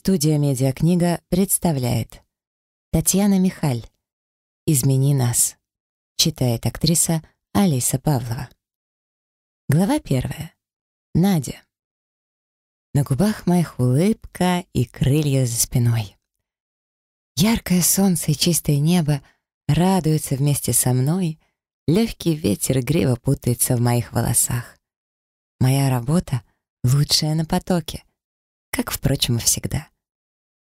Студия «Медиакнига» представляет Татьяна Михаль «Измени нас» читает актриса Алиса Павлова. Глава первая. Надя. На губах моих улыбка и крылья за спиной. Яркое солнце и чистое небо радуются вместе со мной, легкий ветер игриво путается в моих волосах. Моя работа — лучшая на потоке как, впрочем, и всегда.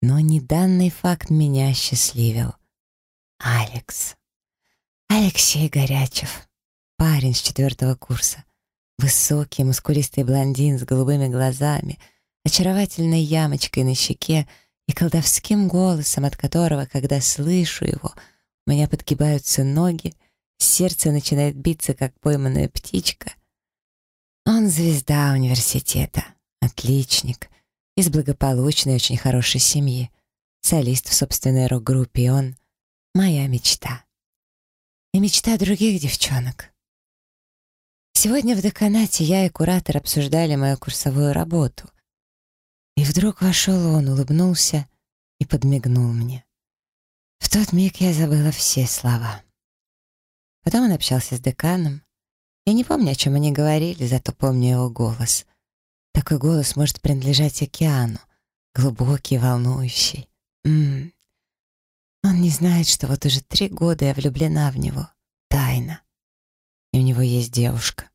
Но не данный факт меня счастливил. Алекс. Алексей Горячев. Парень с четвертого курса. Высокий, мускулистый блондин с голубыми глазами, очаровательной ямочкой на щеке и колдовским голосом, от которого, когда слышу его, у меня подгибаются ноги, сердце начинает биться, как пойманная птичка. Он звезда университета, отличник, из благополучной, очень хорошей семьи, солист в собственной рок-группе, и он — моя мечта. И мечта других девчонок. Сегодня в деканате я и куратор обсуждали мою курсовую работу. И вдруг вошел он, улыбнулся и подмигнул мне. В тот миг я забыла все слова. Потом он общался с деканом. Я не помню, о чем они говорили, зато помню его голос — такой голос может принадлежать океану, глубокий, волнующий. М -м. Он не знает, что вот уже три года я влюблена в него. Тайна. И у него есть девушка.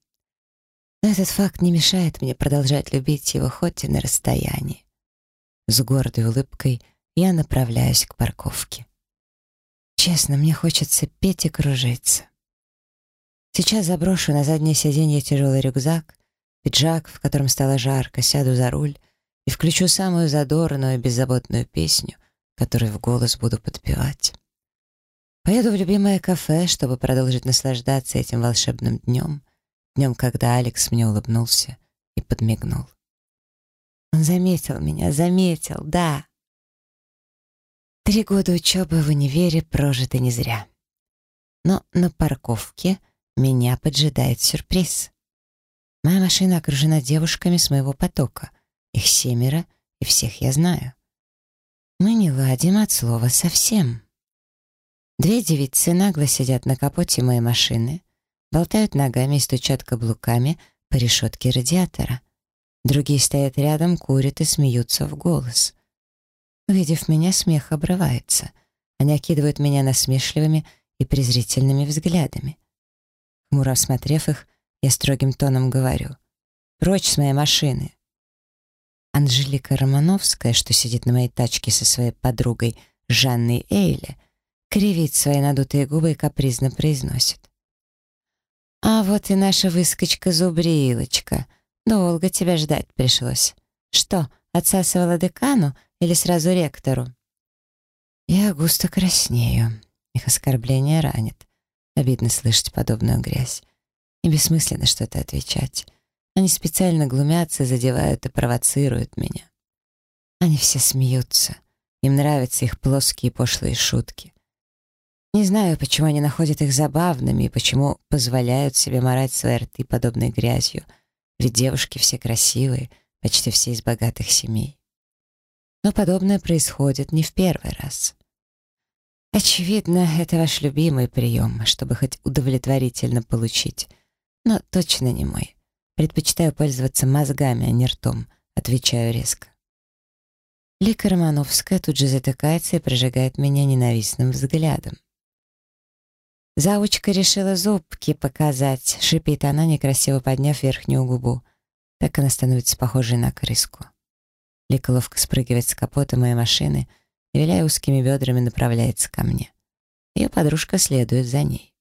Но этот факт не мешает мне продолжать любить его хоть и на расстоянии. С гордой улыбкой я направляюсь к парковке. Честно, мне хочется петь и кружиться. Сейчас заброшу на заднее сиденье тяжелый рюкзак, пиджак, в котором стало жарко, сяду за руль и включу самую задорную, беззаботную песню, которую в голос буду подпевать. Поеду в любимое кафе, чтобы продолжить наслаждаться этим волшебным днем, днем, когда Алекс мне улыбнулся и подмигнул. Он заметил меня, заметил, да. Три года учебы в универе прожиты не зря. Но на парковке меня поджидает сюрприз. Моя машина окружена девушками с моего потока. Их семеро, и всех я знаю. Мы не ладим от слова совсем. Две девицы нагло сидят на капоте моей машины, болтают ногами и стучат каблуками по решетке радиатора. Другие стоят рядом, курят и смеются в голос. Увидев меня, смех обрывается. Они окидывают меня насмешливыми и презрительными взглядами. Хмуро осмотрев их, я строгим тоном говорю. «Прочь с моей машины!» Анжелика Романовская, что сидит на моей тачке со своей подругой Жанной Эйле, кривит свои надутые губы и капризно произносит. «А вот и наша выскочка-зубрилочка. Долго тебя ждать пришлось. Что, отсасывала декану или сразу ректору?» Я густо краснею. Их оскорбление ранит. Обидно слышать подобную грязь. И бессмысленно что-то отвечать. Они специально глумятся, задевают и провоцируют меня. Они все смеются. Им нравятся их плоские пошлые шутки. Не знаю, почему они находят их забавными и почему позволяют себе морать свои рты подобной грязью, ведь девушки все красивые, почти все из богатых семей. Но подобное происходит не в первый раз. Очевидно, это ваш любимый прием, чтобы хоть удовлетворительно получить но точно не мой. Предпочитаю пользоваться мозгами, а не ртом, отвечаю резко. Лика Романовская тут же затыкается и прожигает меня ненавистным взглядом. Заучка решила зубки показать, шипит она, некрасиво подняв верхнюю губу. Так она становится похожей на крыску. Лика ловко спрыгивает с капота моей машины и, виляя узкими бедрами, направляется ко мне. Ее подружка следует за ней.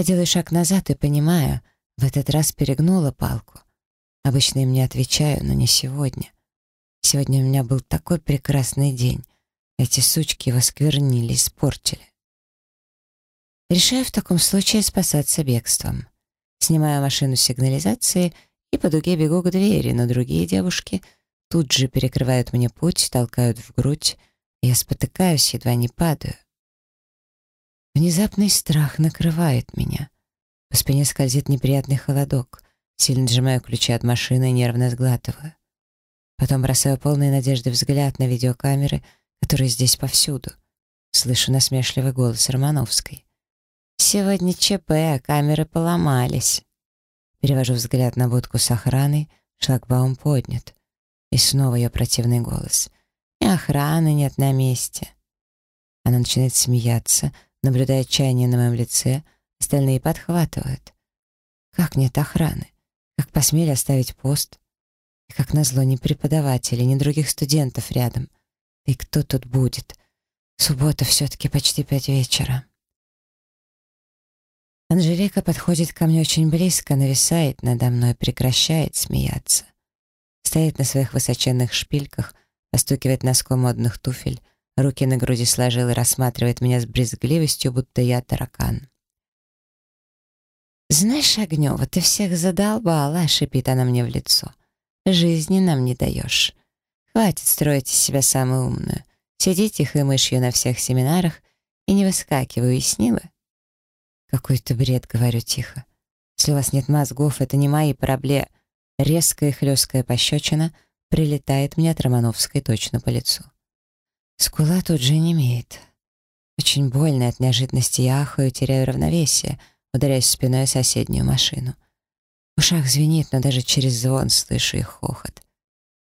Я делаю шаг назад и понимаю, в этот раз перегнула палку. Обычно им не отвечаю, но не сегодня. Сегодня у меня был такой прекрасный день. Эти сучки его сквернили, испортили. Решаю в таком случае спасаться бегством. Снимаю машину сигнализации и по дуге бегу к двери, но другие девушки тут же перекрывают мне путь, толкают в грудь, я спотыкаюсь, едва не падаю. Внезапный страх накрывает меня. По спине скользит неприятный холодок. Сильно сжимаю ключи от машины и нервно сглатываю. Потом бросаю полные надежды взгляд на видеокамеры, которые здесь повсюду. Слышу насмешливый голос Романовской. «Сегодня ЧП, камеры поломались». Перевожу взгляд на будку с охраной, шлагбаум поднят. И снова ее противный голос. «И охраны нет на месте». Она начинает смеяться, наблюдая отчаяние на моем лице, остальные подхватывают. Как нет охраны? Как посмели оставить пост? И как назло ни преподавателей, ни других студентов рядом. и кто тут будет? Суббота все-таки почти пять вечера. Анжелика подходит ко мне очень близко, нависает надо мной, прекращает смеяться. Стоит на своих высоченных шпильках, постукивает носком модных туфель, руки на груди сложил и рассматривает меня с брезгливостью, будто я таракан. «Знаешь, Огнева, ты всех задолбала», — шипит она мне в лицо. «Жизни нам не даешь. Хватит строить из себя самую умную. Сиди тихой мышью на всех семинарах и не выскакивай, уяснила?» «Какой-то бред», — говорю тихо. «Если у вас нет мозгов, это не мои проблемы». Резкая хлесткая пощечина прилетает мне от Романовской точно по лицу. Скула тут же не имеет. Очень больно от неожиданности я ахаю, теряю равновесие, ударяясь спиной о соседнюю машину. В ушах звенит, но даже через звон слышу их хохот.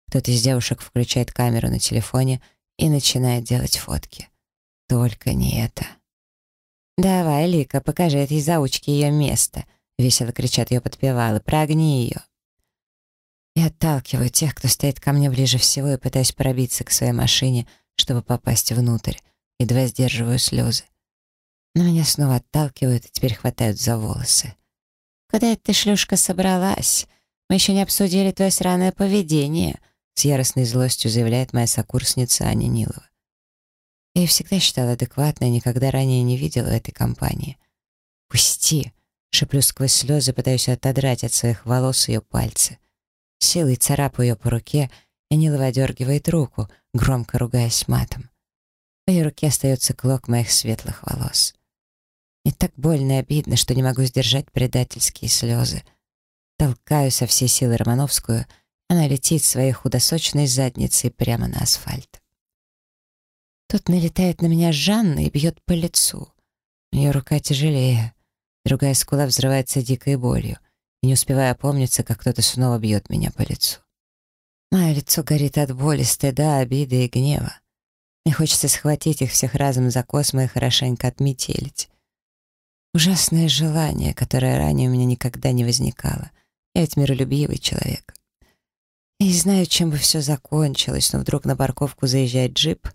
Кто-то из девушек включает камеру на телефоне и начинает делать фотки. Только не это. «Давай, Лика, покажи этой заучке ее место», — весело кричат ее подпевалы. «Прогни ее». Я отталкиваю тех, кто стоит ко мне ближе всего и пытаюсь пробиться к своей машине, чтобы попасть внутрь. Едва сдерживаю слезы. Но меня снова отталкивают и теперь хватают за волосы. «Куда эта шлюшка собралась? Мы еще не обсудили твое сраное поведение», с яростной злостью заявляет моя сокурсница Аня Нилова. Я ее всегда считала адекватной, никогда ранее не видела этой компании. «Пусти!» — шеплю сквозь слезы, пытаюсь отодрать от своих волос ее пальцы. Силой царапаю ее по руке, и Нилова одергивает руку, громко ругаясь матом. В ее руке остается клок моих светлых волос. Мне так больно и обидно, что не могу сдержать предательские слезы. Толкаю со всей силы Романовскую, она летит своей худосочной задницей прямо на асфальт. Тут налетает на меня Жанна и бьет по лицу. Ее рука тяжелее. Другая скула взрывается дикой болью. И не успевая опомниться, как кто-то снова бьет меня по лицу. Мое лицо горит от боли, стыда, обиды и гнева. Мне хочется схватить их всех разом за космы и хорошенько отметелить. Ужасное желание, которое ранее у меня никогда не возникало. Я ведь миролюбивый человек. Я не знаю, чем бы все закончилось, но вдруг на парковку заезжает джип.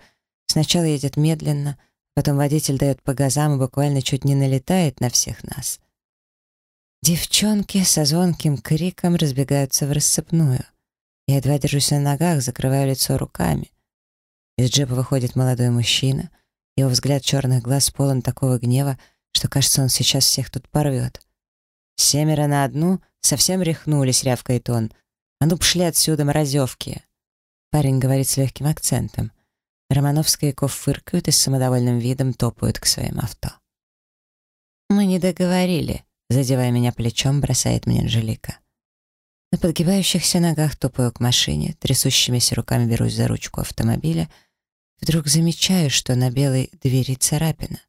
Сначала едет медленно, потом водитель дает по газам и буквально чуть не налетает на всех нас. Девчонки со звонким криком разбегаются в рассыпную. Я едва держусь на ногах, закрываю лицо руками. Из джипа выходит молодой мужчина. Его взгляд черных глаз полон такого гнева, что, кажется, он сейчас всех тут порвет. «Семеро на одну? Совсем рехнулись», — рявкает он. «А ну, пшли отсюда, морозевки!» Парень говорит с легким акцентом. Романовская и Ков фыркают и с самодовольным видом топают к своим авто. «Мы не договорили», — задевая меня плечом, бросает мне Анжелика. На подгибающихся ногах топаю к машине, трясущимися руками берусь за ручку автомобиля. Вдруг замечаю, что на белой двери царапина.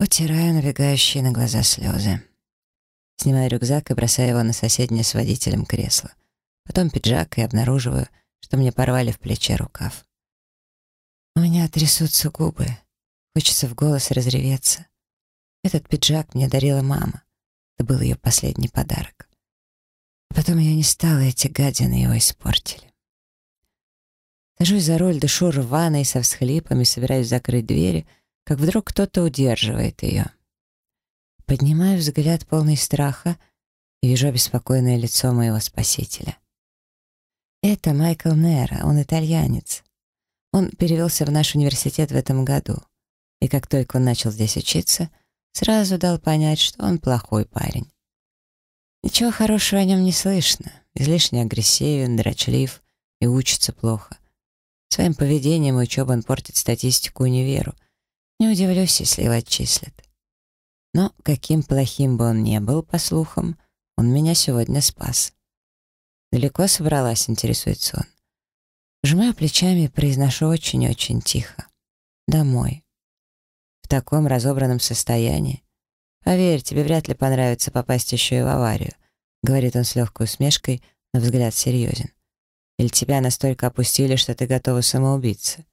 Утираю набегающие на глаза слезы. Снимаю рюкзак и бросаю его на соседнее с водителем кресло. Потом пиджак и обнаруживаю, что мне порвали в плече рукав. У меня трясутся губы. Хочется в голос разреветься. Этот пиджак мне дарила мама. Это был ее последний подарок. Потом ее не стало, эти гадины его испортили. Сажусь за руль, дышу рваной со всхлипами, собираюсь закрыть двери — как вдруг кто-то удерживает ее. Поднимаю взгляд полный страха и вижу обеспокоенное лицо моего спасителя. Это Майкл Нера, он итальянец. Он перевелся в наш университет в этом году, и как только он начал здесь учиться, сразу дал понять, что он плохой парень. Ничего хорошего о нем не слышно, излишне агрессивен, дрочлив и учится плохо. Своим поведением и учебой он портит статистику универу — не удивлюсь, если его отчислят. Но каким плохим бы он ни был, по слухам, он меня сегодня спас. «Далеко собралась?» — интересуется он. Сжимаю плечами и произношу очень-очень тихо. «Домой». В таком разобранном состоянии. Поверь, тебе вряд ли понравится попасть еще и в аварию, говорит он с легкой усмешкой, но взгляд серьезен. Или тебя настолько опустили, что ты готова самоубиться.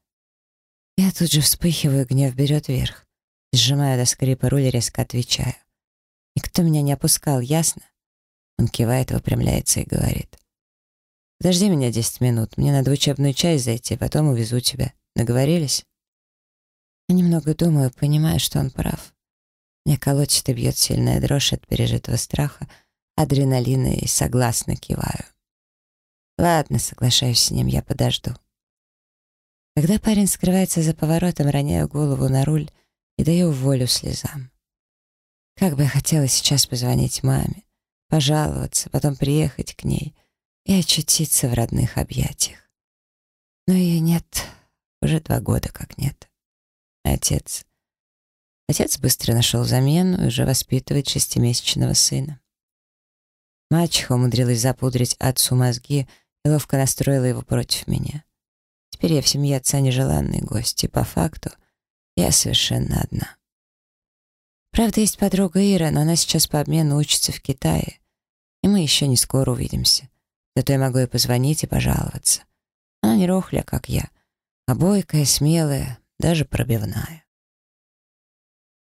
Я тут же вспыхиваю, гнев берет вверх. Сжимаю до скрипа руль и резко отвечаю. Никто меня не опускал, ясно? Он кивает, выпрямляется и говорит. Подожди меня десять минут, мне надо в учебную часть зайти, потом увезу тебя. Договорились? Я немного думаю, понимаю, что он прав. Меня колотит и бьет сильная дрожь от пережитого страха, адреналина и согласно киваю. Ладно, соглашаюсь с ним, я подожду. Когда парень скрывается за поворотом, роняю голову на руль и даю волю слезам. Как бы я хотела сейчас позвонить маме, пожаловаться, потом приехать к ней и очутиться в родных объятиях. Но ее нет, уже два года как нет. Отец. Отец быстро нашел замену и уже воспитывает шестимесячного сына. Мачеха умудрилась запудрить отцу мозги и ловко настроила его против меня. Теперь я в семье отца нежеланный гость, и по факту я совершенно одна. Правда, есть подруга Ира, но она сейчас по обмену учится в Китае, и мы еще не скоро увидимся. Зато я могу ей позвонить и пожаловаться. Она не рохля, как я, а бойкая, смелая, даже пробивная.